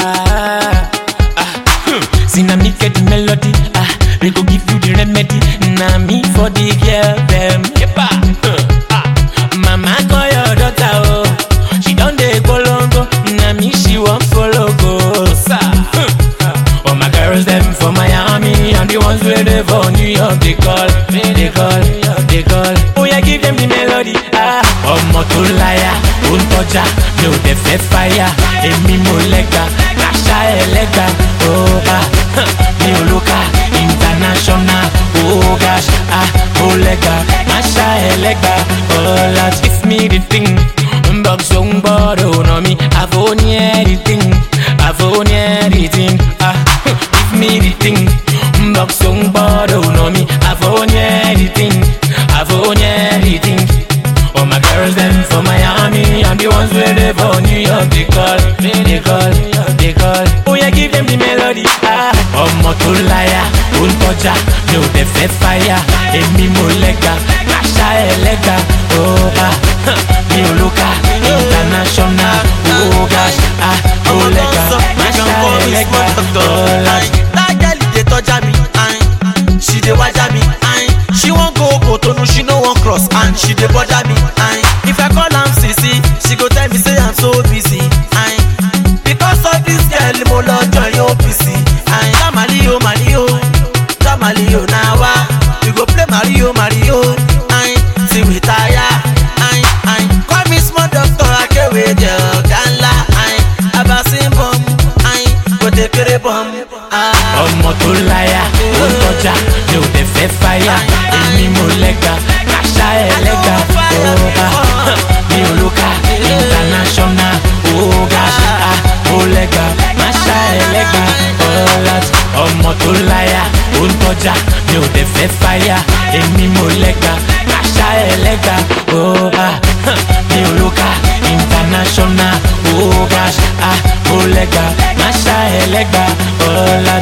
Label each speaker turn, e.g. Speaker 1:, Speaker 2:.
Speaker 1: ah, ah. Hmm. Sina me get the melody, ah, they go give you the remedy. Now me for the girl them. Yepa, huh, hmm, ah. Mama call your daughter, oh, she done dey go longo. Now me she want follow go, sa. Huh, ah. All my girls them for Miami and the ones where they for New York they call, they call, they call. Oh yeah, give them the melody, ah, ọmọ tó. Ó ń tọ́já mi ò dẹ̀ fẹ́ fáyà èmi mo lẹ́gbà àṣà ẹlẹ́gbà ó bá. Mi ò international oh gosh ah ó ẹlẹ́gbà
Speaker 2: ọ̀la give girls them from Miami and the ones where they for New York they call, they call, they call. Oh yeah, give them the melody. Ah, ọmọ tó láyà, ó ń mi ò dẹ̀ fẹ́ èmi mo lẹ́gbà, àṣà ẹlẹ́gbà. Oh ah, mi ò lóka, international. Oh gosh, ah, ó lẹ́gbà, àṣà. Oh lord.
Speaker 1: Ọmọ tó láyà ó ń tọ́já mi ò dẹ̀ fẹ́ fáyà èmi mo lẹ́gbà àṣà ẹlẹ́gbà ọba. Mi ò lóka international ọ̀gá. Ó lẹ́gbà àṣà ẹlẹ́gbà ọ̀la. Ọmọ tó láyà ó ń tọ́já mi ò dẹ̀ fẹ́ fáyà èmi mo lẹ́gbà àṣà ẹlẹ́gbà ọba. Mi ò lóka international ọ̀gá. Ó lẹ́gbà àṣà ẹlẹ́gbà ọ̀la.